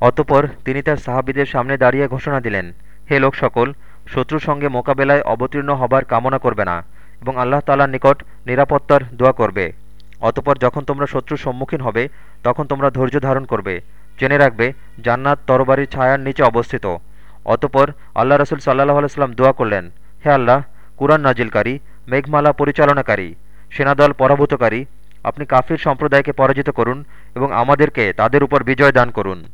অতপর তিনি তার সাহাবিদের সামনে দাঁড়িয়ে ঘোষণা দিলেন, হে লোক সকল, শত্রুর সঙ্গে মোকাবেলায় অবতীর্ণ হবার কামনা করবে না এবং আল্লাহ তালার নিকট নিরাপত্তার দোয়া করবে। অতপর যখন তোমরা শত্রুর সম্মুখীন হবে, তখন তোমরা ধৈর্য ধারণ করবে। জেনে রাখবে, জান্নাত তরবারির ছায়ার নিচে অবস্থিত। অতপর আল্লাহ রসুল সাল্লাহ আলাইস্লাম দোয়া করলেন, হে আল্লাহ, কুরআন নাজিলকারী মেঘমালা পরিচালনাকারী, সেনাদল পরাভূতকারী, আপনি কাফির সম্প্রদায়কে পরাজিত করুন এবং আমাদেরকে তাদের উপর বিজয় দান করুন।